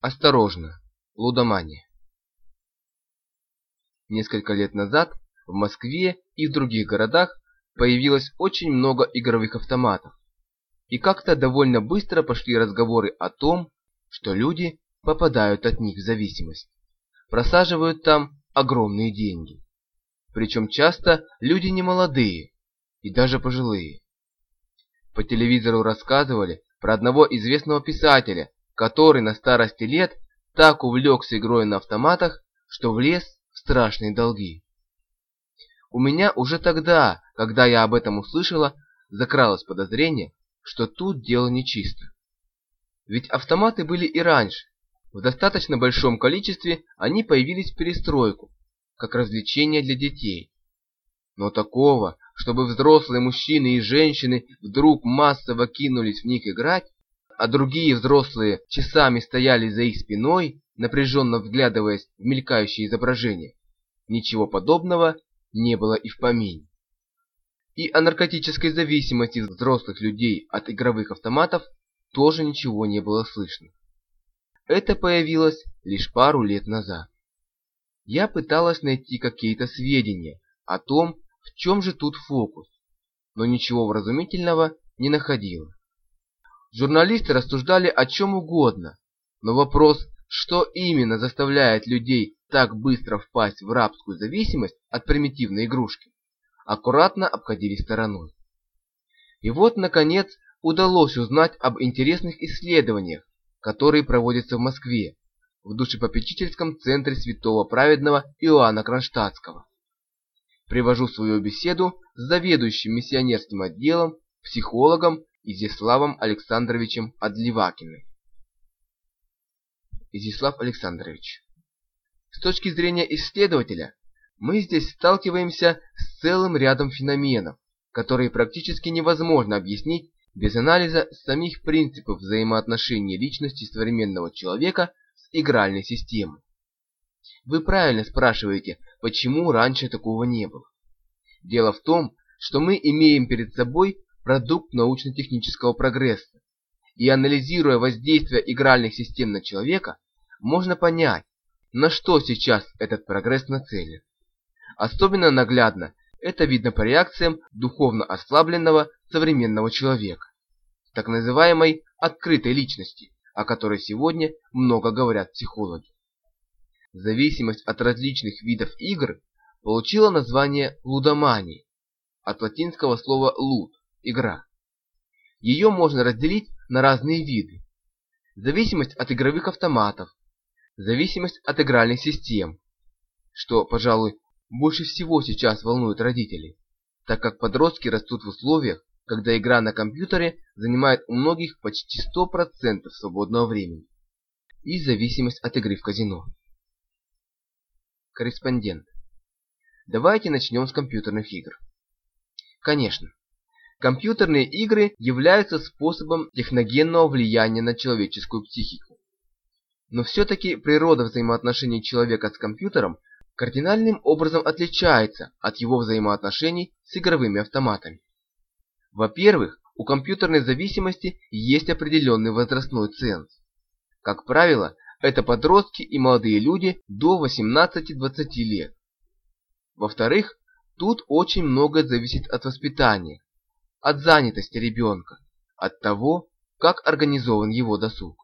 Осторожно, лудомания. Несколько лет назад в Москве и в других городах появилось очень много игровых автоматов. И как-то довольно быстро пошли разговоры о том, что люди попадают от них в зависимость. Просаживают там огромные деньги. Причем часто люди не молодые и даже пожилые. По телевизору рассказывали про одного известного писателя, который на старости лет так увлекся игрой на автоматах, что влез в страшные долги. У меня уже тогда, когда я об этом услышала, закралось подозрение, что тут дело нечисто. Ведь автоматы были и раньше. В достаточно большом количестве они появились в перестройку, как развлечение для детей. Но такого, чтобы взрослые мужчины и женщины вдруг массово кинулись в них играть, а другие взрослые часами стояли за их спиной, напряженно вглядываясь в мелькающие изображения. Ничего подобного не было и в помине. И о наркотической зависимости взрослых людей от игровых автоматов тоже ничего не было слышно. Это появилось лишь пару лет назад. Я пыталась найти какие-то сведения о том, в чем же тут фокус, но ничего вразумительного не находила. Журналисты рассуждали о чем угодно, но вопрос, что именно заставляет людей так быстро впасть в рабскую зависимость от примитивной игрушки, аккуратно обходили стороной. И вот, наконец, удалось узнать об интересных исследованиях, которые проводятся в Москве, в душепопечительском центре святого праведного Иоанна Кронштадтского. Привожу свою беседу с заведующим миссионерским отделом, психологом Изяславом Александровичем Адливакиным. Изяслав Александрович. С точки зрения исследователя, мы здесь сталкиваемся с целым рядом феноменов, которые практически невозможно объяснить без анализа самих принципов взаимоотношений личности современного человека с игральной системой. Вы правильно спрашиваете, почему раньше такого не было. Дело в том, что мы имеем перед собой продукт научно-технического прогресса. И анализируя воздействие игральных систем на человека, можно понять, на что сейчас этот прогресс нацелен. Особенно наглядно это видно по реакциям духовно ослабленного современного человека, так называемой открытой личности, о которой сегодня много говорят психологи. Зависимость от различных видов игр получила название лудомании, от латинского слова «луд» игра. Ее можно разделить на разные виды. Зависимость от игровых автоматов, зависимость от игральных систем, что, пожалуй, больше всего сейчас волнует родителей, так как подростки растут в условиях, когда игра на компьютере занимает у многих почти 100% свободного времени, и зависимость от игры в казино. Корреспондент. Давайте начнем с компьютерных игр. Конечно, Компьютерные игры являются способом техногенного влияния на человеческую психику. Но все-таки природа взаимоотношений человека с компьютером кардинальным образом отличается от его взаимоотношений с игровыми автоматами. Во-первых, у компьютерной зависимости есть определенный возрастной ценз. Как правило, это подростки и молодые люди до 18-20 лет. Во-вторых, тут очень многое зависит от воспитания, от занятости ребенка, от того, как организован его досуг.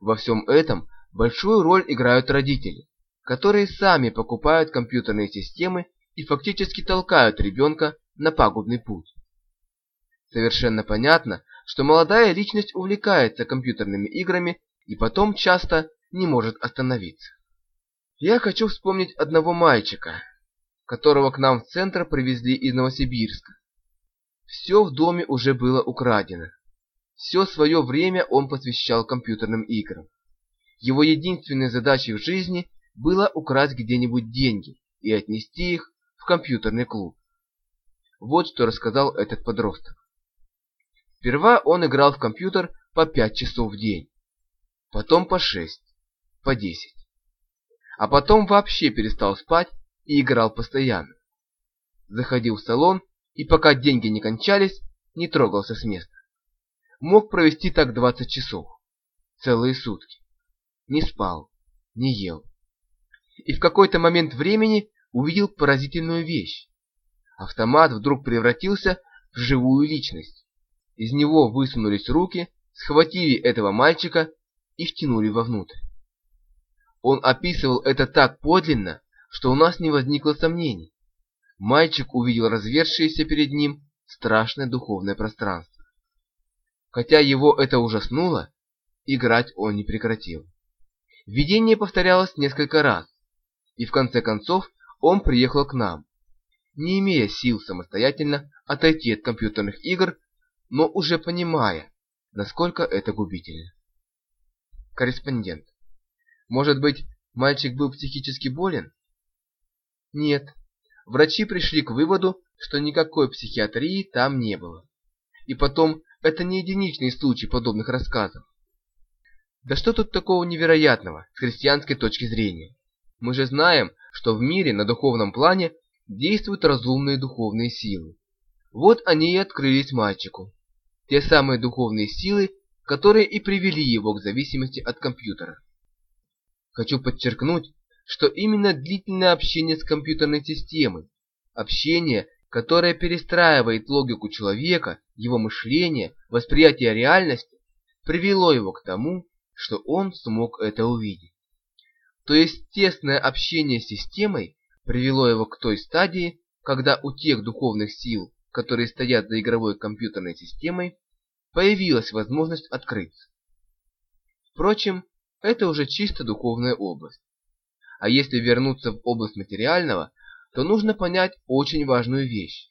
Во всем этом большую роль играют родители, которые сами покупают компьютерные системы и фактически толкают ребенка на пагубный путь. Совершенно понятно, что молодая личность увлекается компьютерными играми и потом часто не может остановиться. Я хочу вспомнить одного мальчика, которого к нам в центр привезли из Новосибирска. Все в доме уже было украдено. Все свое время он посвящал компьютерным играм. Его единственной задачей в жизни было украсть где-нибудь деньги и отнести их в компьютерный клуб. Вот что рассказал этот подросток. Сперва он играл в компьютер по 5 часов в день, потом по 6, по 10. А потом вообще перестал спать и играл постоянно. Заходил в салон и пока деньги не кончались, не трогался с места. Мог провести так 20 часов, целые сутки. не спал, не ел. И в какой-то момент времени увидел поразительную вещь. Автомат вдруг превратился в живую личность. Из него высунулись руки, схватили этого мальчика и втянули вовнутрь. Он описывал это так подлинно, что у нас не возникло сомнений. Мальчик увидел развершееся перед ним страшное духовное пространство. Хотя его это ужаснуло, играть он не прекратил. Видение повторялось несколько раз, и в конце концов он приехал к нам, не имея сил самостоятельно отойти от компьютерных игр, но уже понимая, насколько это губительно. Корреспондент. Может быть, мальчик был психически болен? Нет. Врачи пришли к выводу, что никакой психиатрии там не было. И потом, это не единичный случай подобных рассказов. Да что тут такого невероятного с христианской точки зрения? Мы же знаем, что в мире на духовном плане действуют разумные духовные силы. Вот они и открылись мальчику. Те самые духовные силы, которые и привели его к зависимости от компьютера. Хочу подчеркнуть, что именно длительное общение с компьютерной системой, общение, которое перестраивает логику человека, его мышление, восприятие реальности, привело его к тому, что он смог это увидеть. То есть тесное общение с системой привело его к той стадии, когда у тех духовных сил, которые стоят за игровой компьютерной системой, появилась возможность открыться. Впрочем, это уже чисто духовная область. А если вернуться в область материального, то нужно понять очень важную вещь.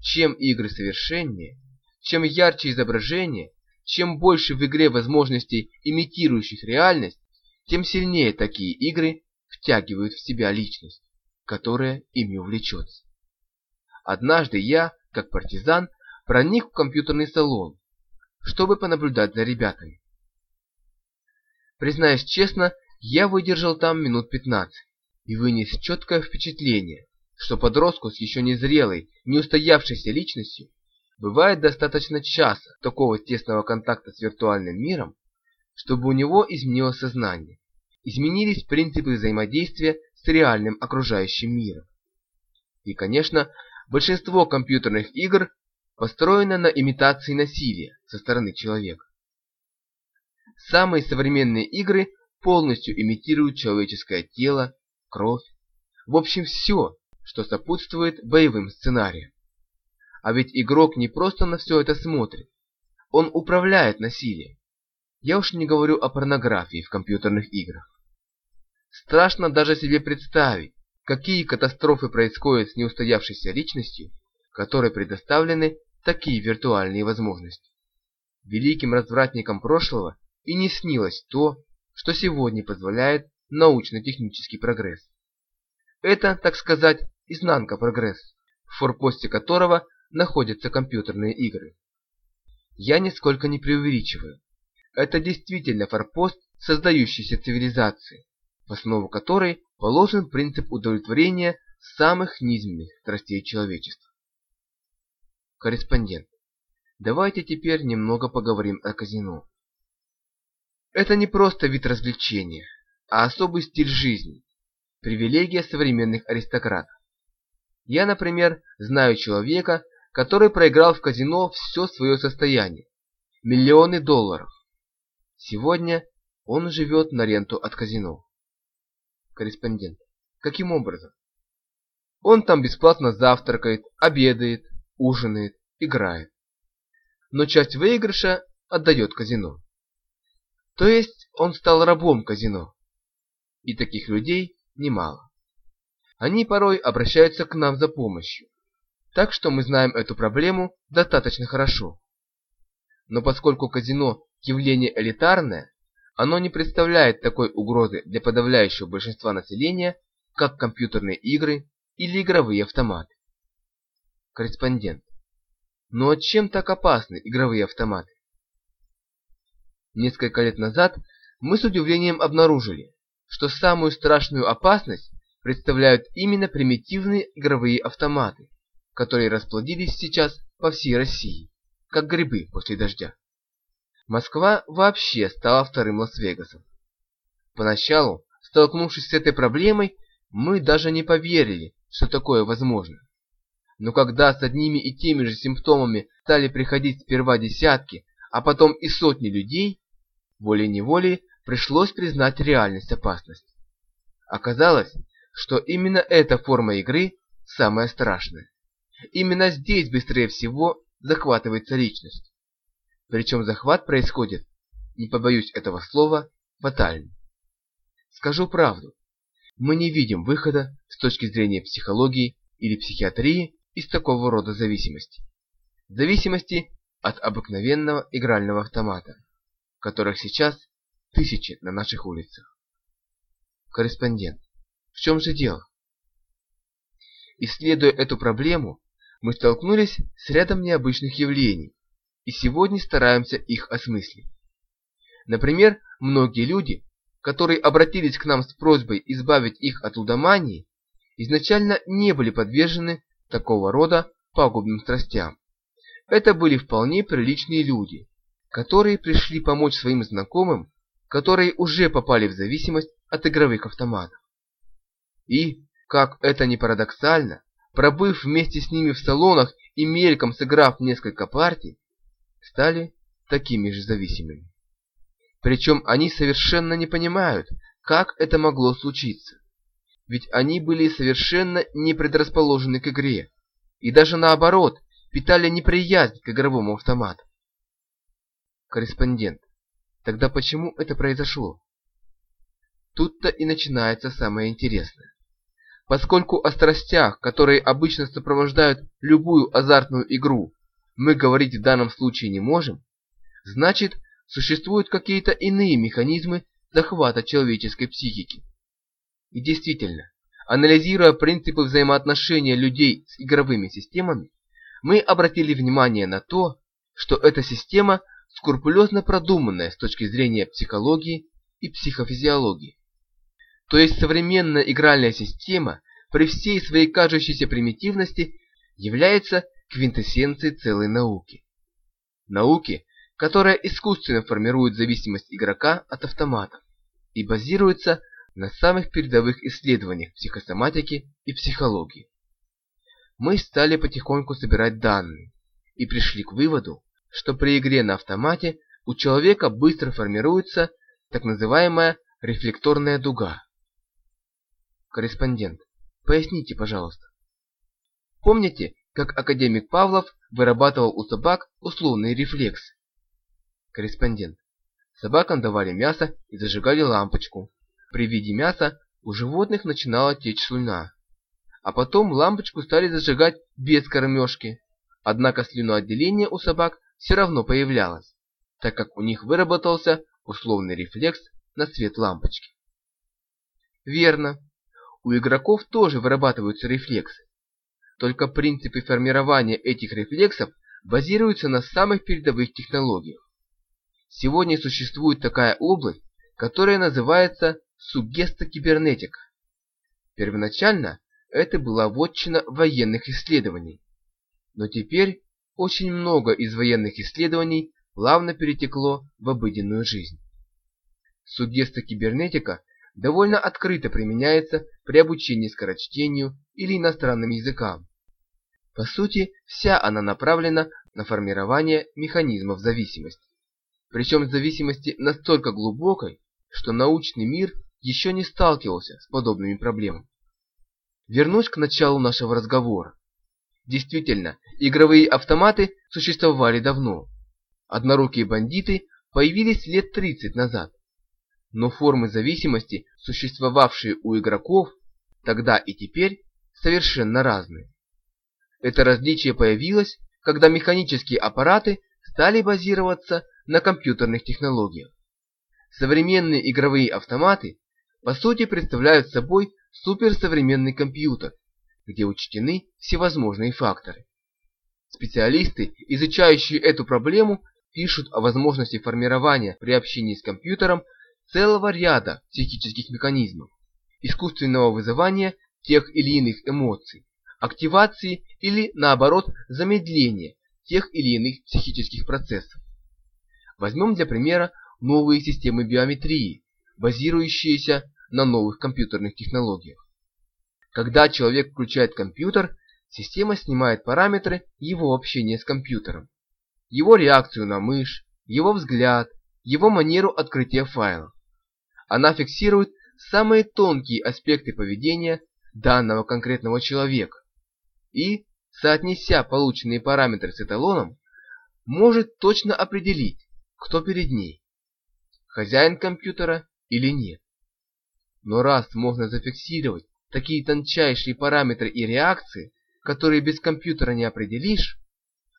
Чем игры совершеннее, чем ярче изображение, чем больше в игре возможностей, имитирующих реальность, тем сильнее такие игры втягивают в себя личность которая ими увлечется. Однажды я, как партизан, проник в компьютерный салон, чтобы понаблюдать за ребятами. Признаюсь честно, я выдержал там минут 15 и вынес четкое впечатление, что подростку с еще незрелой, не устоявшейся личностью бывает достаточно часа такого тесного контакта с виртуальным миром, чтобы у него изменилось сознание, изменились принципы взаимодействия с реальным окружающим миром. И, конечно, большинство компьютерных игр построено на имитации насилия со стороны человека. Самые современные игры полностью имитируют человеческое тело, кровь, в общем все, что сопутствует боевым сценариям. А ведь игрок не просто на все это смотрит, он управляет насилием. Я уж не говорю о порнографии в компьютерных играх. Страшно даже себе представить, какие катастрофы происходят с неустоявшейся личностью, которой предоставлены такие виртуальные возможности. Великим развратникам прошлого и не снилось то, что сегодня позволяет научно-технический прогресс. Это, так сказать, изнанка прогресса, в форпосте которого находятся компьютерные игры. Я нисколько не преувеличиваю. Это действительно форпост создающейся цивилизации, в основу которой положен принцип удовлетворения самых низменных страстей человечества. Корреспондент. Давайте теперь немного поговорим о казино. Это не просто вид развлечения, а особый стиль жизни, привилегия современных аристократов. Я, например, знаю человека, который проиграл в казино все свое состояние, миллионы долларов. Сегодня он живет на ренту от казино. Корреспондент. Каким образом? Он там бесплатно завтракает, обедает, ужинает, играет. Но часть выигрыша отдает казино. То есть он стал рабом казино. И таких людей немало. Они порой обращаются к нам за помощью. Так что мы знаем эту проблему достаточно хорошо. Но поскольку казино явление элитарное, оно не представляет такой угрозы для подавляющего большинства населения, как компьютерные игры или игровые автоматы. Корреспондент. Но ну чем так опасны игровые автоматы? Несколько лет назад мы с удивлением обнаружили, что самую страшную опасность представляют именно примитивные игровые автоматы, которые расплодились сейчас по всей России, как грибы после дождя. Москва вообще стала вторым Лас-Вегасом. Поначалу, столкнувшись с этой проблемой, мы даже не поверили, что такое возможно. Но когда с одними и теми же симптомами стали приходить сперва десятки, а потом и сотни людей, волей-неволей пришлось признать реальность опасности. Оказалось, что именно эта форма игры самая страшная. Именно здесь быстрее всего захватывается личность. Причем захват происходит, не побоюсь этого слова, фатально. Скажу правду, мы не видим выхода с точки зрения психологии или психиатрии из такого рода зависимости. Зависимости от обыкновенного игрального автомата, которых сейчас тысячи на наших улицах. Корреспондент. В чем же дело? Исследуя эту проблему, мы столкнулись с рядом необычных явлений, и сегодня стараемся их осмыслить. Например, многие люди, которые обратились к нам с просьбой избавить их от лудомании, изначально не были подвержены такого рода пагубным страстям. Это были вполне приличные люди, которые пришли помочь своим знакомым, которые уже попали в зависимость от игровых автоматов. И, как это ни парадоксально, пробыв вместе с ними в салонах и мельком сыграв несколько партий, стали такими же зависимыми. Причем они совершенно не понимают, как это могло случиться. Ведь они были совершенно не предрасположены к игре, и даже наоборот, питали неприязнь к игровому автомату. Корреспондент. Тогда почему это произошло? Тут-то и начинается самое интересное. Поскольку о страстях, которые обычно сопровождают любую азартную игру, мы говорить в данном случае не можем, значит, существуют какие-то иные механизмы захвата человеческой психики. И действительно, анализируя принципы взаимоотношения людей с игровыми системами, мы обратили внимание на то, что эта система скрупулезно продуманная с точки зрения психологии и психофизиологии. То есть современная игральная система при всей своей кажущейся примитивности является квинтэссенцией целой науки. Науки, которая искусственно формирует зависимость игрока от автоматов и базируется на самых передовых исследованиях психосоматики и психологии. Мы стали потихоньку собирать данные и пришли к выводу, что при игре на автомате у человека быстро формируется так называемая рефлекторная дуга. Корреспондент. Поясните, пожалуйста. Помните, как академик Павлов вырабатывал у собак условный рефлекс? Корреспондент. Собакам давали мясо и зажигали лампочку. При виде мяса у животных начинала течь слюна. А потом лампочку стали зажигать без кормежки. Однако слюноотделение у собак все равно появлялось, так как у них выработался условный рефлекс на свет лампочки. Верно. У игроков тоже вырабатываются рефлексы. Только принципы формирования этих рефлексов базируются на самых передовых технологиях. Сегодня существует такая область, которая называется сугестокибернетика. Первоначально это была вотчина военных исследований, но теперь очень много из военных исследований плавно перетекло в обыденную жизнь. Сугестокибернетика довольно открыто применяется при обучении скорочтению или иностранным языкам. По сути, вся она направлена на формирование механизмов зависимости. Причем зависимости настолько глубокой, что научный мир еще не сталкивался с подобными проблемами. Вернусь к началу нашего разговора. Действительно, игровые автоматы существовали давно. Однорукие бандиты появились лет 30 назад но формы зависимости, существовавшие у игроков, тогда и теперь, совершенно разные. Это различие появилось, когда механические аппараты стали базироваться на компьютерных технологиях. Современные игровые автоматы по сути представляют собой суперсовременный компьютер, где учтены всевозможные факторы. Специалисты, изучающие эту проблему, пишут о возможности формирования при общении с компьютером целого ряда психических механизмов, искусственного вызывания тех или иных эмоций, активации или, наоборот, замедления тех или иных психических процессов. Возьмем для примера новые системы биометрии, базирующиеся на новых компьютерных технологиях. Когда человек включает компьютер, система снимает параметры его общения с компьютером, его реакцию на мышь, его взгляд, его манеру открытия файлов. Она фиксирует самые тонкие аспекты поведения данного конкретного человека и, соотнеся полученные параметры с эталоном, может точно определить, кто перед ней – хозяин компьютера или нет. Но раз можно зафиксировать такие тончайшие параметры и реакции, которые без компьютера не определишь,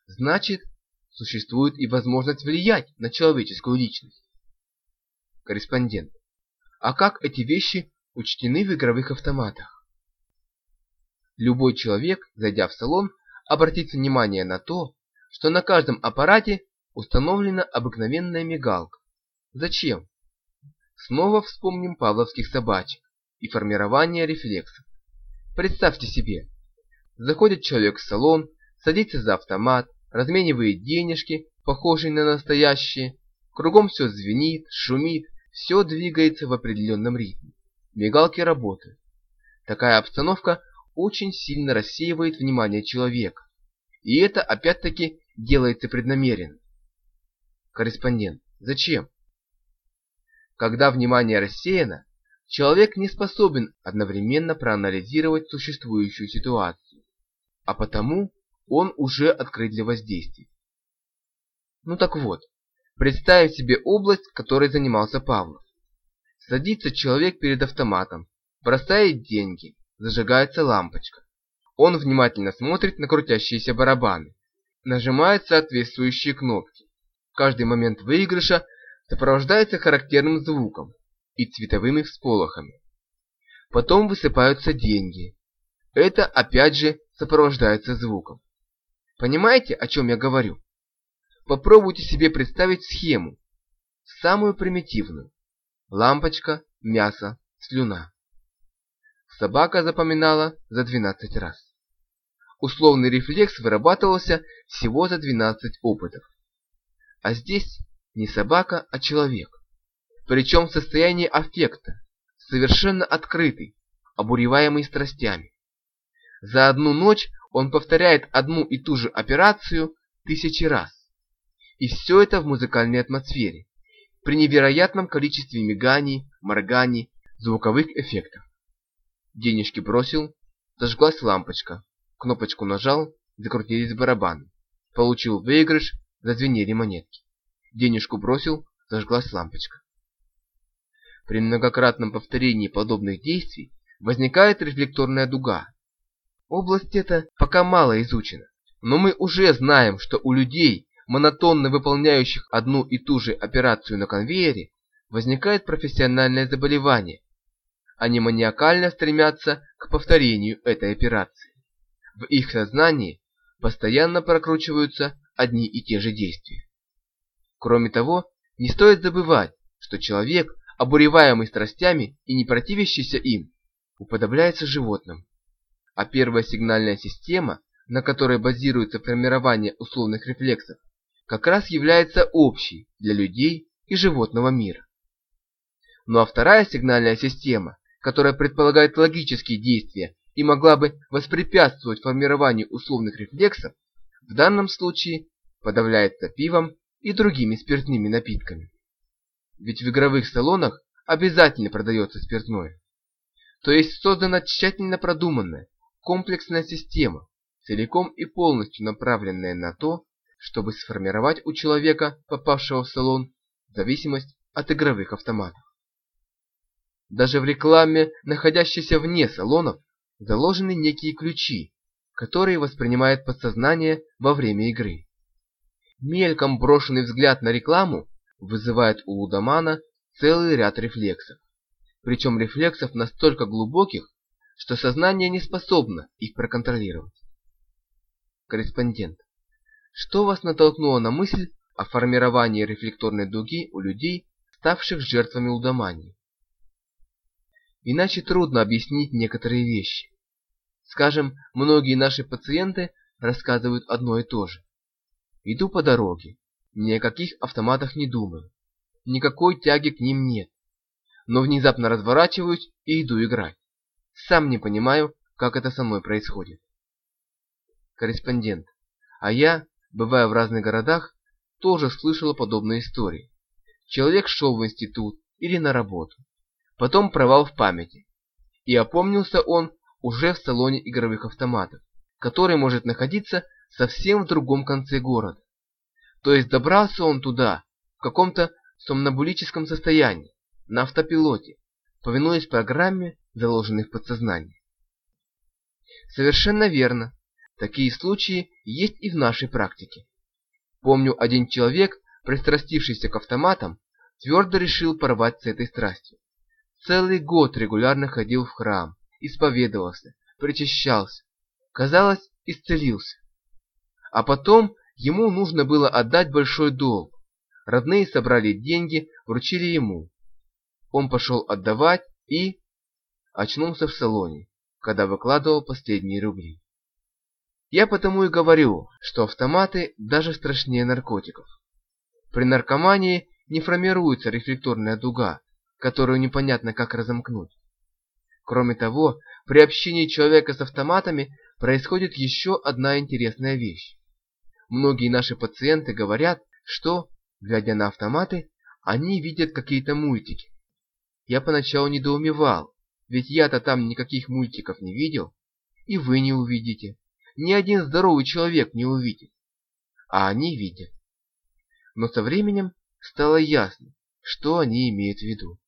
значит, существует и возможность влиять на человеческую личность. Корреспондент. А как эти вещи учтены в игровых автоматах? Любой человек, зайдя в салон, обратит внимание на то, что на каждом аппарате установлена обыкновенная мигалка. Зачем? Снова вспомним павловских собачек и формирование рефлексов. Представьте себе, заходит человек в салон, садится за автомат, разменивает денежки, похожие на настоящие, кругом все звенит, шумит, все двигается в определенном ритме. Мигалки работают. Такая обстановка очень сильно рассеивает внимание человека. И это опять-таки делается преднамеренно. Корреспондент. Зачем? Когда внимание рассеяно, человек не способен одновременно проанализировать существующую ситуацию, а потому он уже открыт для воздействий. Ну так вот, представим себе область, которой занимался Павлов. Садится человек перед автоматом, бросает деньги, зажигается лампочка. Он внимательно смотрит на крутящиеся барабаны, нажимает соответствующие кнопки. Каждый момент выигрыша сопровождается характерным звуком и цветовыми всполохами. Потом высыпаются деньги. Это опять же сопровождается звуком. Понимаете, о чем я говорю? Попробуйте себе представить схему, самую примитивную. Лампочка, мясо, слюна. Собака запоминала за 12 раз. Условный рефлекс вырабатывался всего за 12 опытов. А здесь не собака, а человек. Причем в состоянии аффекта, совершенно открытый, обуреваемый страстями. За одну ночь он повторяет одну и ту же операцию тысячи раз. И все это в музыкальной атмосфере, при невероятном количестве миганий, морганий, звуковых эффектов. Денежки бросил, зажглась лампочка, кнопочку нажал, закрутились барабаны. Получил выигрыш, зазвенели монетки. Денежку бросил, зажглась лампочка. При многократном повторении подобных действий возникает рефлекторная дуга, Область эта пока мало изучена, но мы уже знаем, что у людей, монотонно выполняющих одну и ту же операцию на конвейере, возникает профессиональное заболевание. Они маниакально стремятся к повторению этой операции. В их сознании постоянно прокручиваются одни и те же действия. Кроме того, не стоит забывать, что человек, обуреваемый страстями и не противящийся им, уподобляется животным а первая сигнальная система, на которой базируется формирование условных рефлексов, как раз является общей для людей и животного мира. Ну а вторая сигнальная система, которая предполагает логические действия и могла бы воспрепятствовать формированию условных рефлексов, в данном случае подавляется пивом и другими спиртными напитками. Ведь в игровых салонах обязательно продается спиртное. То есть создана тщательно продуманная, комплексная система, целиком и полностью направленная на то, чтобы сформировать у человека, попавшего в салон, зависимость от игровых автоматов. Даже в рекламе, находящейся вне салонов, заложены некие ключи, которые воспринимает подсознание во время игры. Мельком брошенный взгляд на рекламу вызывает у лудомана целый ряд рефлексов. Причем рефлексов настолько глубоких, что сознание не способно их проконтролировать. Корреспондент. Что вас натолкнуло на мысль о формировании рефлекторной дуги у людей, ставших жертвами лудомании? Иначе трудно объяснить некоторые вещи. Скажем, многие наши пациенты рассказывают одно и то же. Иду по дороге, ни о каких автоматах не думаю, никакой тяги к ним нет. но внезапно разворачиваюсь и иду играть. Сам не понимаю, как это со мной происходит. Корреспондент. А я, бывая в разных городах, тоже слышала подобные истории. Человек шел в институт или на работу. Потом провал в памяти. И опомнился он уже в салоне игровых автоматов, который может находиться совсем в другом конце города. То есть добрался он туда в каком-то сомнобулическом состоянии, на автопилоте, повинуясь программе, заложенной в подсознании. Совершенно верно. Такие случаи есть и в нашей практике. Помню, один человек, пристрастившийся к автоматам, твердо решил порвать с этой страстью. Целый год регулярно ходил в храм, исповедовался, причащался. Казалось, исцелился. А потом ему нужно было отдать большой долг. Родные собрали деньги, вручили ему. Он пошел отдавать и... Очнулся в салоне, когда выкладывал последние рубли. Я потому и говорю, что автоматы даже страшнее наркотиков. При наркомании не формируется рефлекторная дуга, которую непонятно как разомкнуть. Кроме того, при общении человека с автоматами происходит еще одна интересная вещь. Многие наши пациенты говорят, что, глядя на автоматы, они видят какие-то мультики. Я поначалу недоумевал, ведь я-то там никаких мультиков не видел, и вы не увидите. Ни один здоровый человек не увидит. А они видят. Но со временем стало ясно, что они имеют в виду.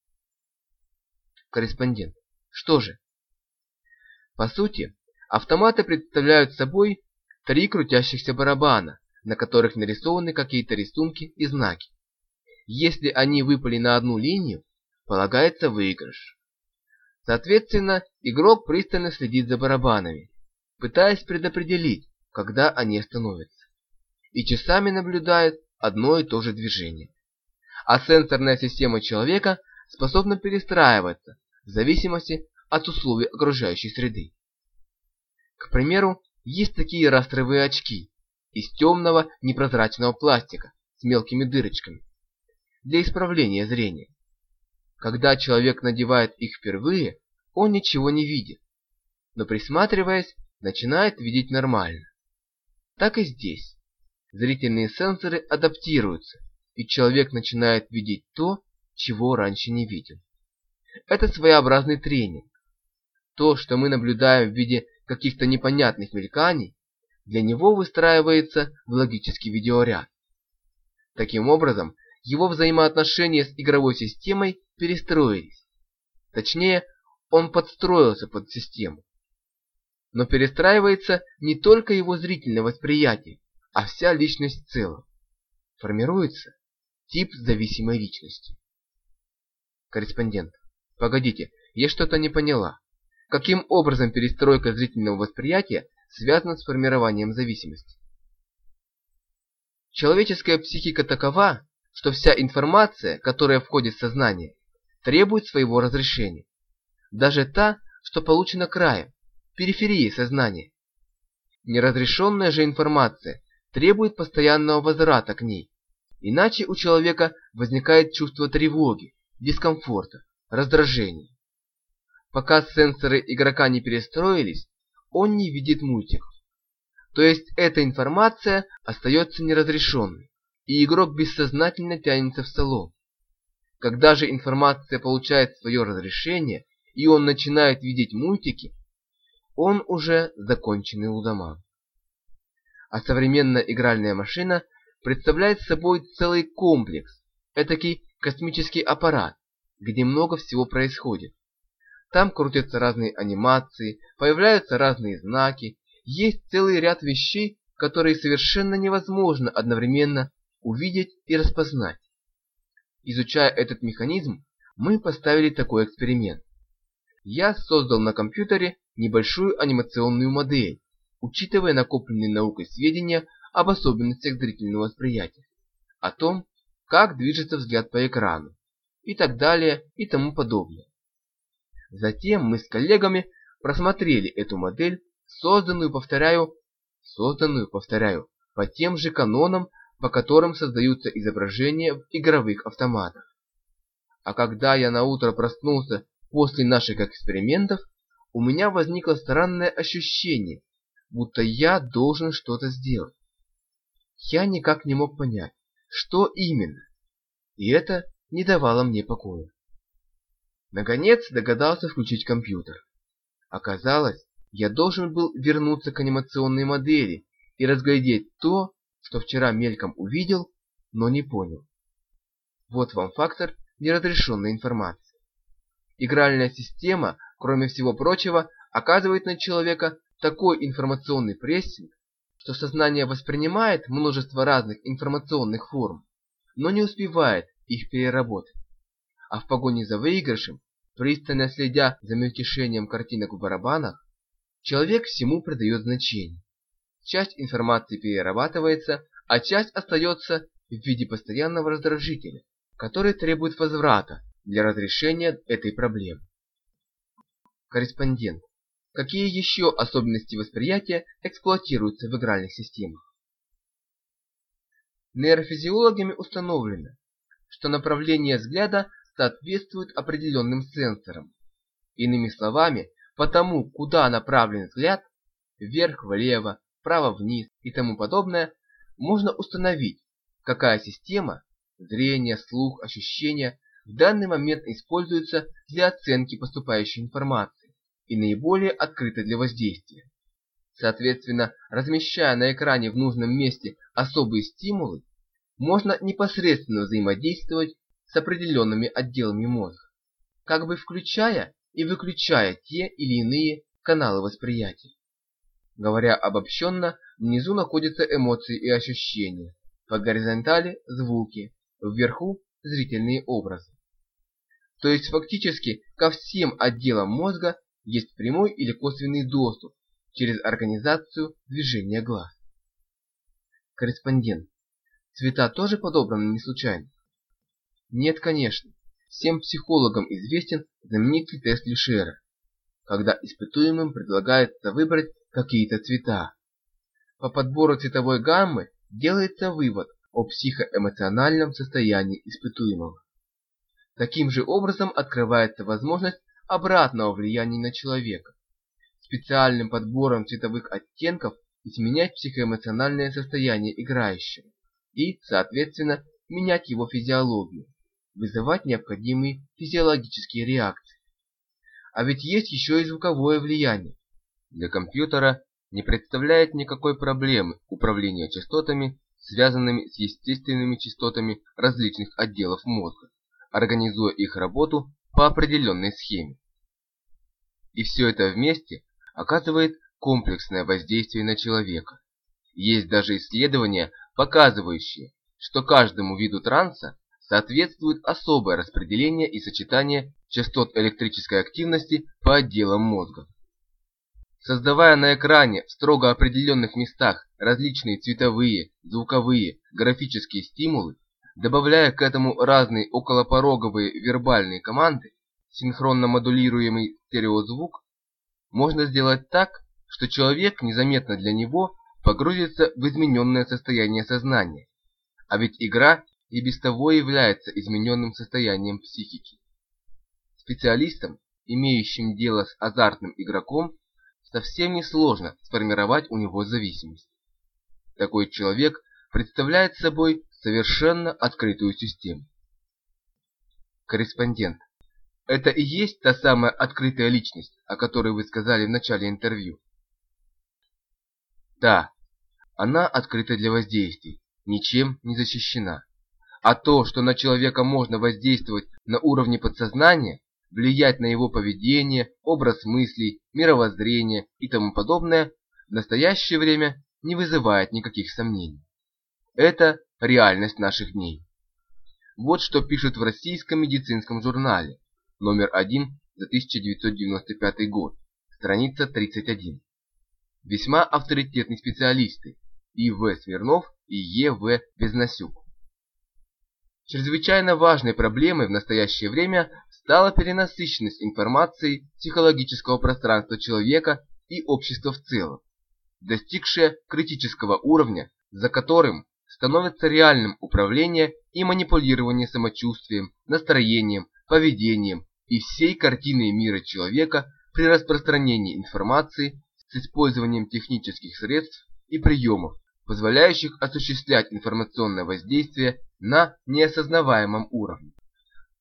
Корреспондент. Что же? По сути, автоматы представляют собой три крутящихся барабана, на которых нарисованы какие-то рисунки и знаки. Если они выпали на одну линию, полагается выигрыш. Соответственно, игрок пристально следит за барабанами, пытаясь предопределить, когда они остановятся. И часами наблюдает одно и то же движение. А сенсорная система человека способна перестраиваться в зависимости от условий окружающей среды. К примеру, есть такие растровые очки из темного непрозрачного пластика с мелкими дырочками для исправления зрения. Когда человек надевает их впервые, он ничего не видит, но присматриваясь, начинает видеть нормально. Так и здесь. Зрительные сенсоры адаптируются, и человек начинает видеть то, чего раньше не видел. Это своеобразный тренинг. То, что мы наблюдаем в виде каких-то непонятных мельканий, для него выстраивается в логический видеоряд. Таким образом, его взаимоотношения с игровой системой перестроились. Точнее, он подстроился под систему. Но перестраивается не только его зрительное восприятие, а вся личность в целом. Формируется тип зависимой личности. Корреспондент. Погодите, я что-то не поняла. Каким образом перестройка зрительного восприятия связана с формированием зависимости? Человеческая психика такова, что вся информация, которая входит в сознание, требует своего разрешения. Даже та, что получена краем, периферии сознания. Неразрешенная же информация требует постоянного возврата к ней, иначе у человека возникает чувство тревоги, дискомфорта, раздражения. Пока сенсоры игрока не перестроились, он не видит мультиков. То есть эта информация остается неразрешенной, и игрок бессознательно тянется в салон. Когда же информация получает свое разрешение, и он начинает видеть мультики, он уже законченный лудоман. А современная игральная машина представляет собой целый комплекс, этакий космический аппарат, где много всего происходит. Там крутятся разные анимации, появляются разные знаки, есть целый ряд вещей, которые совершенно невозможно одновременно увидеть и распознать. Изучая этот механизм, мы поставили такой эксперимент. Я создал на компьютере небольшую анимационную модель, учитывая накопленные наукой сведения об особенностях зрительного восприятия, о том, как движется взгляд по экрану, и так далее и тому подобное. Затем мы с коллегами просмотрели эту модель, созданную, повторяю, созданную, повторяю, по тем же канонам, по которым создаются изображения в игровых автоматах. А когда я наутро проснулся после наших экспериментов, у меня возникло странное ощущение, будто я должен что-то сделать. Я никак не мог понять, что именно, и это не давало мне покоя. Наконец догадался включить компьютер. Оказалось, я должен был вернуться к анимационной модели и разглядеть то, что вчера мельком увидел, но не понял. Вот вам фактор неразрешенной информации. Игральная система, кроме всего прочего, оказывает на человека такой информационный прессинг, что сознание воспринимает множество разных информационных форм, но не успевает их переработать. А в погоне за выигрышем, пристально следя за мельтешением картинок в барабанах, человек всему придает значение. Часть информации перерабатывается, а часть остается в виде постоянного раздражителя, который требует возврата для разрешения этой проблемы. Корреспондент. Какие еще особенности восприятия эксплуатируются в игральных системах? Нейрофизиологами установлено, что направление взгляда соответствует определенным сенсорам. Иными словами, потому куда направлен взгляд, вверх-влево, вправо-вниз и тому подобное, можно установить, какая система – зрение, слух, ощущения – в данный момент используется для оценки поступающей информации и наиболее открыто для воздействия. Соответственно, размещая на экране в нужном месте особые стимулы, можно непосредственно взаимодействовать с определенными отделами мозга, как бы включая и выключая те или иные каналы восприятия. Говоря обобщенно, внизу находятся эмоции и ощущения, по горизонтали – звуки, вверху – зрительные образы. То есть фактически ко всем отделам мозга есть прямой или косвенный доступ через организацию движения глаз. Корреспондент. Цвета тоже подобраны не случайно? Нет, конечно. Всем психологам известен знаменитый тест Люшера, когда испытуемым предлагается выбрать какие-то цвета. По подбору цветовой гаммы делается вывод о психоэмоциональном состоянии испытуемого. Таким же образом открывается возможность обратного влияния на человека. Специальным подбором цветовых оттенков изменять психоэмоциональное состояние играющего и, соответственно, менять его физиологию, вызывать необходимые физиологические реакции. А ведь есть еще и звуковое влияние. Для компьютера не представляет никакой проблемы управление частотами, связанными с естественными частотами различных отделов мозга организуя их работу по определенной схеме. И все это вместе оказывает комплексное воздействие на человека. Есть даже исследования, показывающие, что каждому виду транса соответствует особое распределение и сочетание частот электрической активности по отделам мозга. Создавая на экране в строго определенных местах различные цветовые, звуковые, графические стимулы, добавляя к этому разные околопороговые вербальные команды, синхронно модулируемый стереозвук, можно сделать так, что человек незаметно для него погрузится в измененное состояние сознания. А ведь игра и без того является измененным состоянием психики. Специалистам, имеющим дело с азартным игроком, совсем несложно сформировать у него зависимость. Такой человек представляет собой совершенно открытую систему. Корреспондент. Это и есть та самая открытая личность, о которой вы сказали в начале интервью? Да, она открыта для воздействий, ничем не защищена. А то, что на человека можно воздействовать на уровне подсознания, влиять на его поведение, образ мыслей, мировоззрение и тому подобное, в настоящее время не вызывает никаких сомнений. Это реальность наших дней. Вот что пишут в российском медицинском журнале, номер 1 за 1995 год, страница 31. Весьма авторитетные специалисты И.В. Смирнов и Е.В. Безносюк. Чрезвычайно важной проблемой в настоящее время стала перенасыщенность информацией психологического пространства человека и общества в целом, достигшая критического уровня, за которым становится реальным управление и манипулирование самочувствием, настроением, поведением и всей картиной мира человека при распространении информации с использованием технических средств и приемов, позволяющих осуществлять информационное воздействие на неосознаваемом уровне.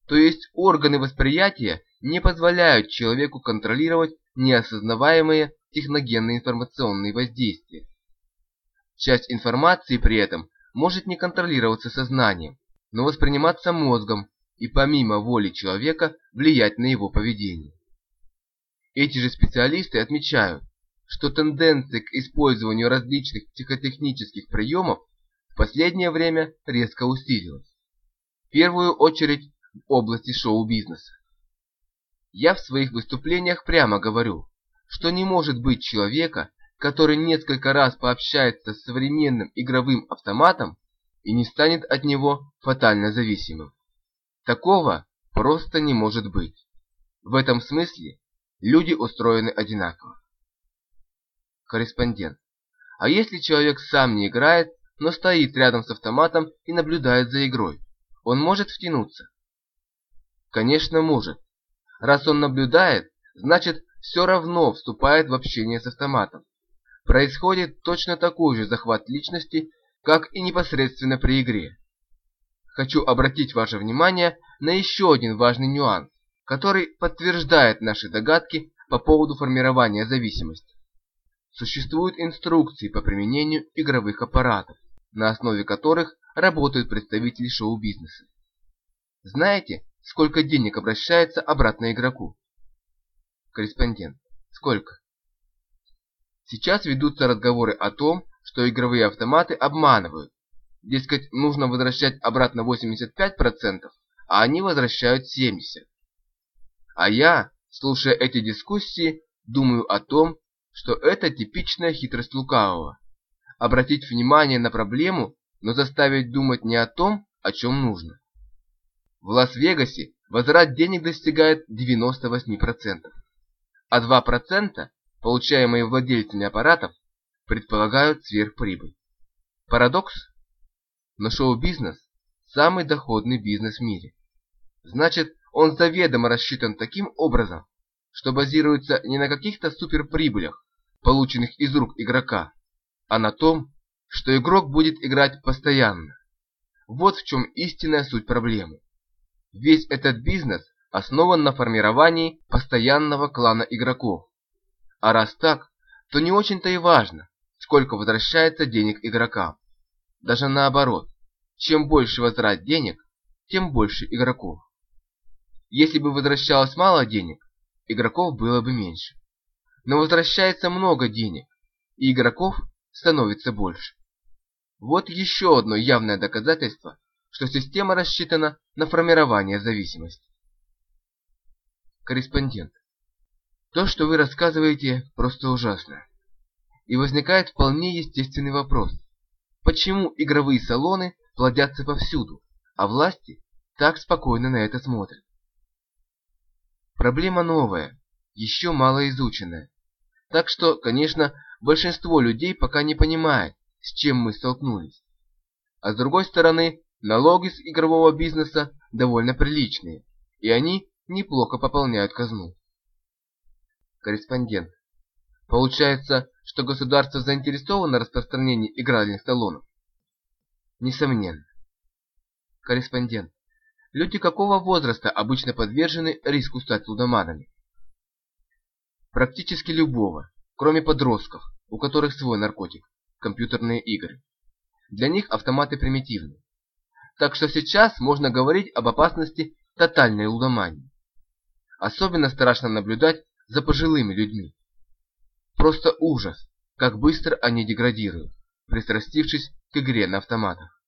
То есть органы восприятия не позволяют человеку контролировать неосознаваемые техногенные информационные воздействия. Часть информации при этом может не контролироваться сознанием, но восприниматься мозгом и помимо воли человека влиять на его поведение. Эти же специалисты отмечают, что тенденция к использованию различных психотехнических приемов в последнее время резко усилилась. В первую очередь в области шоу-бизнеса. Я в своих выступлениях прямо говорю, что не может быть человека, который несколько раз пообщается с современным игровым автоматом и не станет от него фатально зависимым. Такого просто не может быть. В этом смысле люди устроены одинаково. Корреспондент. А если человек сам не играет, но стоит рядом с автоматом и наблюдает за игрой, он может втянуться? Конечно, может. Раз он наблюдает, значит, все равно вступает в общение с автоматом. Происходит точно такой же захват личности, как и непосредственно при игре. Хочу обратить ваше внимание на еще один важный нюанс, который подтверждает наши догадки по поводу формирования зависимости. Существуют инструкции по применению игровых аппаратов, на основе которых работают представители шоу-бизнеса. Знаете, сколько денег обращается обратно игроку? Корреспондент. Сколько? Сейчас ведутся разговоры о том, что игровые автоматы обманывают. Дескать, нужно возвращать обратно 85%, а они возвращают 70%. А я, слушая эти дискуссии, думаю о том, что это типичная хитрость лукавого. Обратить внимание на проблему, но заставить думать не о том, о чем нужно. В Лас-Вегасе возврат денег достигает 98%, а 2%, получаемые владельцами аппаратов, предполагают сверхприбыль. Парадокс? Но шоу-бизнес – самый доходный бизнес в мире. Значит, он заведомо рассчитан таким образом, что базируется не на каких-то суперприбылях, полученных из рук игрока, а на том, что игрок будет играть постоянно. Вот в чем истинная суть проблемы. Весь этот бизнес основан на формировании постоянного клана игроков. А раз так, то не очень-то и важно, сколько возвращается денег игрокам. Даже наоборот, чем больше возврат денег, тем больше игроков. Если бы возвращалось мало денег, игроков было бы меньше но возвращается много денег, и игроков становится больше. Вот еще одно явное доказательство, что система рассчитана на формирование зависимости. Корреспондент. То, что вы рассказываете, просто ужасно. И возникает вполне естественный вопрос. Почему игровые салоны плодятся повсюду, а власти так спокойно на это смотрят? Проблема новая, еще мало изученная. Так что, конечно, большинство людей пока не понимает, с чем мы столкнулись. А с другой стороны, налоги с игрового бизнеса довольно приличные, и они неплохо пополняют казну. Корреспондент. Получается, что государство заинтересовано в распространении игральных талонов? Несомненно. Корреспондент. Люди какого возраста обычно подвержены риску стать лудоманами? Практически любого, кроме подростков, у которых свой наркотик – компьютерные игры. Для них автоматы примитивны. Так что сейчас можно говорить об опасности тотальной лудомании. Особенно страшно наблюдать за пожилыми людьми. Просто ужас, как быстро они деградируют, пристрастившись к игре на автоматах.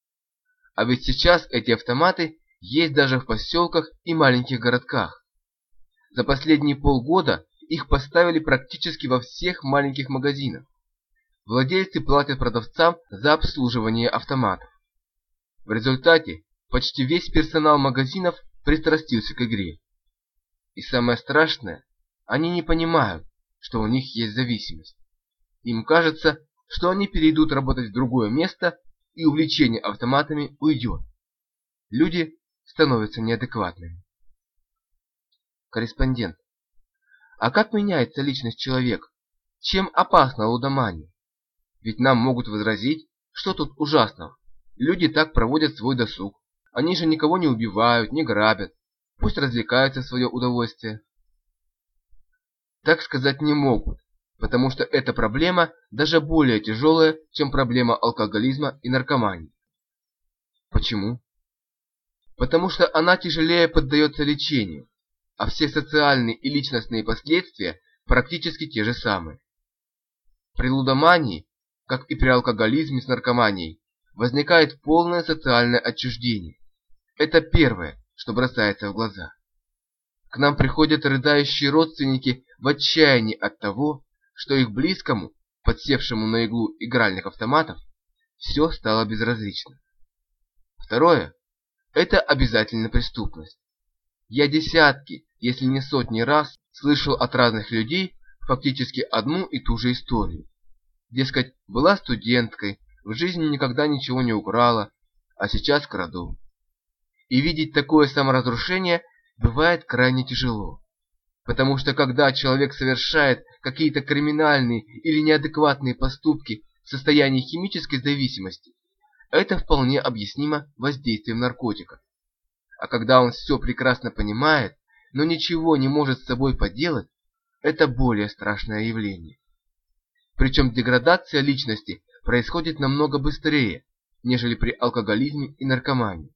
А ведь сейчас эти автоматы есть даже в поселках и маленьких городках. За последние полгода их поставили практически во всех маленьких магазинах. Владельцы платят продавцам за обслуживание автоматов. В результате почти весь персонал магазинов пристрастился к игре. И самое страшное, они не понимают, что у них есть зависимость. Им кажется, что они перейдут работать в другое место, и увлечение автоматами уйдет. Люди становятся неадекватными. Корреспондент. А как меняется личность человека? Чем опасна лудомания? Ведь нам могут возразить, что тут ужасного. Люди так проводят свой досуг. Они же никого не убивают, не грабят. Пусть развлекаются в свое удовольствие. Так сказать не могут, потому что эта проблема даже более тяжелая, чем проблема алкоголизма и наркомании. Почему? Потому что она тяжелее поддается лечению, а все социальные и личностные последствия практически те же самые. При лудомании, как и при алкоголизме с наркоманией, возникает полное социальное отчуждение. Это первое, что бросается в глаза. К нам приходят рыдающие родственники в отчаянии от того, что их близкому, подсевшему на иглу игральных автоматов, все стало безразлично. Второе – это обязательно преступность. Я десятки, если не сотни раз слышал от разных людей фактически одну и ту же историю. Дескать, была студенткой, в жизни никогда ничего не украла, а сейчас краду. И видеть такое саморазрушение бывает крайне тяжело. Потому что когда человек совершает какие-то криминальные или неадекватные поступки в состоянии химической зависимости, это вполне объяснимо воздействием наркотика. А когда он все прекрасно понимает, но ничего не может с собой поделать, это более страшное явление. Причем деградация личности происходит намного быстрее, нежели при алкоголизме и наркомании.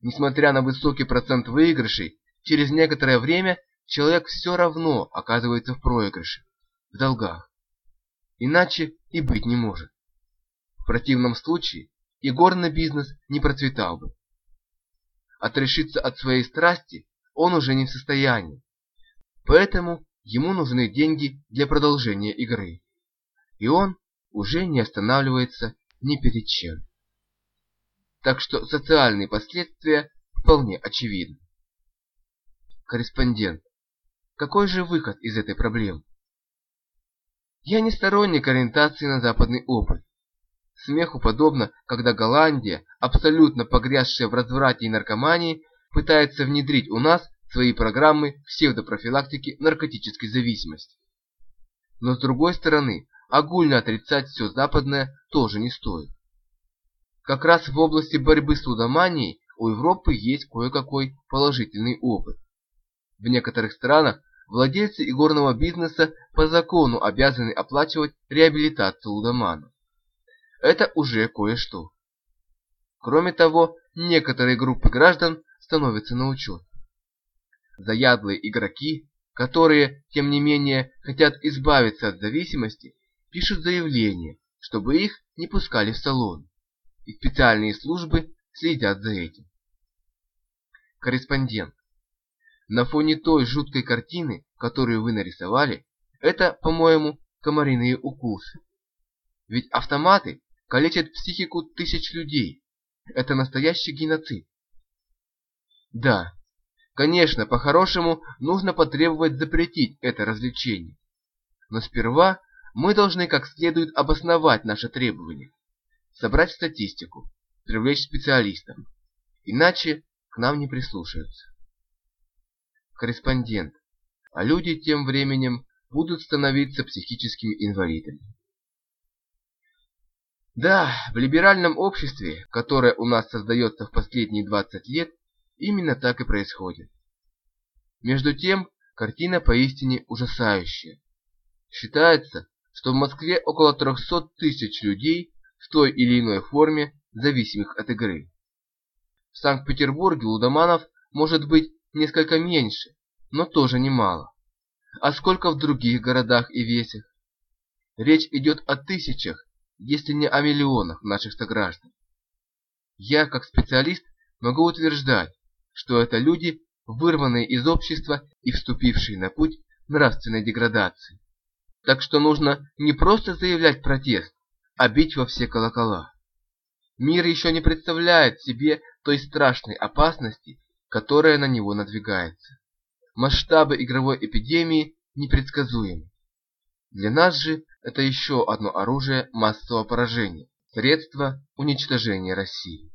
Несмотря на высокий процент выигрышей, через некоторое время человек все равно оказывается в проигрыше, в долгах. Иначе и быть не может. В противном случае и горный бизнес не процветал бы. Отрешиться от своей страсти он уже не в состоянии. Поэтому ему нужны деньги для продолжения игры. И он уже не останавливается ни перед чем так что социальные последствия вполне очевидны. Корреспондент. Какой же выход из этой проблемы? Я не сторонник ориентации на западный опыт. Смеху подобно, когда Голландия, абсолютно погрязшая в разврате и наркомании, пытается внедрить у нас свои программы псевдопрофилактики наркотической зависимости. Но с другой стороны, огульно отрицать все западное тоже не стоит. Как раз в области борьбы с лудоманией у Европы есть кое-какой положительный опыт. В некоторых странах владельцы игорного бизнеса по закону обязаны оплачивать реабилитацию лудоманов. Это уже кое-что. Кроме того, некоторые группы граждан становятся на учет. Заядлые игроки, которые, тем не менее, хотят избавиться от зависимости, пишут заявление, чтобы их не пускали в салон и специальные службы следят за этим. Корреспондент. На фоне той жуткой картины, которую вы нарисовали, это, по-моему, комариные укусы. Ведь автоматы калечат психику тысяч людей. Это настоящий геноцид. Да, конечно, по-хорошему нужно потребовать запретить это развлечение. Но сперва мы должны как следует обосновать наши требования собрать статистику, привлечь специалистов. Иначе к нам не прислушаются. Корреспондент. А люди тем временем будут становиться психическими инвалидами. Да, в либеральном обществе, которое у нас создается в последние 20 лет, именно так и происходит. Между тем, картина поистине ужасающая. Считается, что в Москве около 300 тысяч людей в той или иной форме, зависимых от игры. В Санкт-Петербурге лудоманов может быть несколько меньше, но тоже немало. А сколько в других городах и весях? Речь идет о тысячах, если не о миллионах наших сограждан. Я, как специалист, могу утверждать, что это люди, вырванные из общества и вступившие на путь нравственной деградации. Так что нужно не просто заявлять протест, а бить во все колокола. Мир еще не представляет себе той страшной опасности, которая на него надвигается. Масштабы игровой эпидемии непредсказуемы. Для нас же это еще одно оружие массового поражения, средство уничтожения России.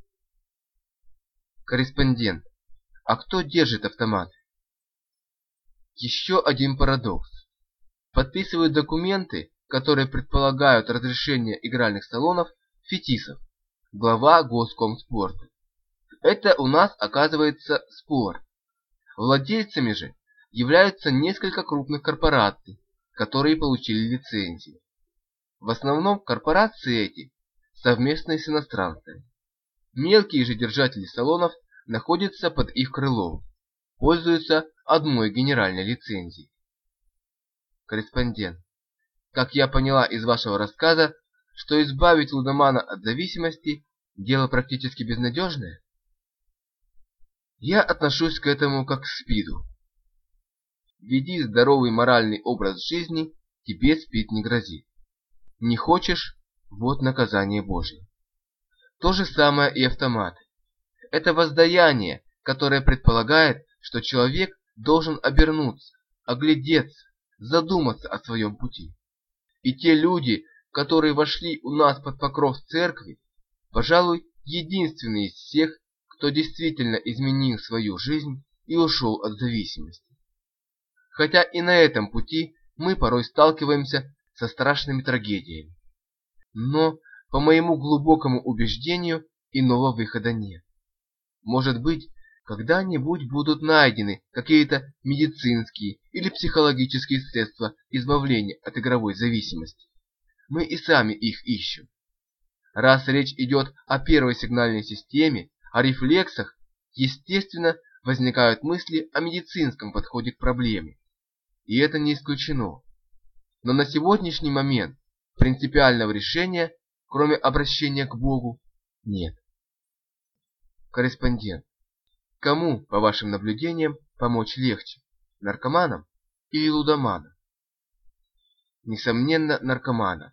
Корреспондент. А кто держит автомат? Еще один парадокс. Подписывают документы, которые предполагают разрешение игральных салонов Фетисов, глава Госкомспорта. Это у нас оказывается спор. Владельцами же являются несколько крупных корпораций, которые получили лицензии. В основном корпорации эти совместные с иностранцами. Мелкие же держатели салонов находятся под их крылом, пользуются одной генеральной лицензией. Корреспондент. Как я поняла из вашего рассказа, что избавить лудомана от зависимости – дело практически безнадежное? Я отношусь к этому как к спиду. Веди здоровый моральный образ жизни, тебе спид не грозит. Не хочешь – вот наказание Божье. То же самое и автоматы. Это воздаяние, которое предполагает, что человек должен обернуться, оглядеться, задуматься о своем пути. И те люди, которые вошли у нас под покров церкви, пожалуй, единственные из всех, кто действительно изменил свою жизнь и ушел от зависимости. Хотя и на этом пути мы порой сталкиваемся со страшными трагедиями. Но, по моему глубокому убеждению, иного выхода нет. Может быть, когда-нибудь будут найдены какие-то медицинские или психологические средства избавления от игровой зависимости. Мы и сами их ищем. Раз речь идет о первой сигнальной системе, о рефлексах, естественно, возникают мысли о медицинском подходе к проблеме. И это не исключено. Но на сегодняшний момент принципиального решения, кроме обращения к Богу, нет. Корреспондент. Кому, по вашим наблюдениям, помочь легче? Наркоманам или лудоманам? Несомненно, наркоманам.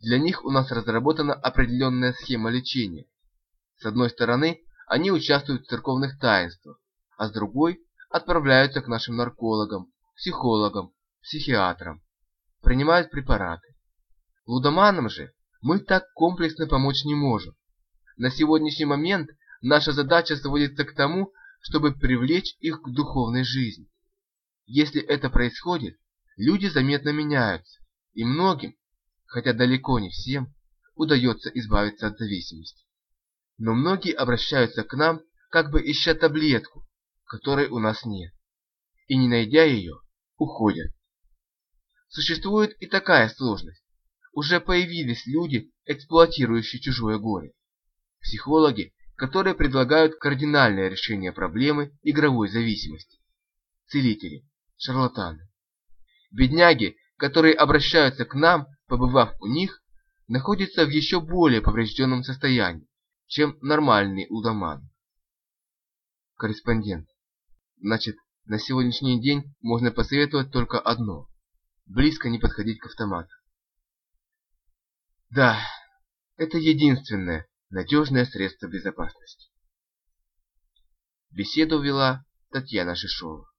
Для них у нас разработана определенная схема лечения. С одной стороны, они участвуют в церковных таинствах, а с другой отправляются к нашим наркологам, психологам, психиатрам, принимают препараты. Лудоманам же мы так комплексно помочь не можем. На сегодняшний момент Наша задача сводится к тому, чтобы привлечь их к духовной жизни. Если это происходит, люди заметно меняются, и многим, хотя далеко не всем, удается избавиться от зависимости. Но многие обращаются к нам, как бы ища таблетку, которой у нас нет, и не найдя ее, уходят. Существует и такая сложность. Уже появились люди, эксплуатирующие чужое горе. Психологи которые предлагают кардинальное решение проблемы игровой зависимости. Целители, шарлатаны. Бедняги, которые обращаются к нам, побывав у них, находятся в еще более поврежденном состоянии, чем нормальный лудоман. Корреспондент. Значит, на сегодняшний день можно посоветовать только одно – близко не подходить к автомату. Да, это единственное, надежное средство безопасности. Беседу вела Татьяна Шишова.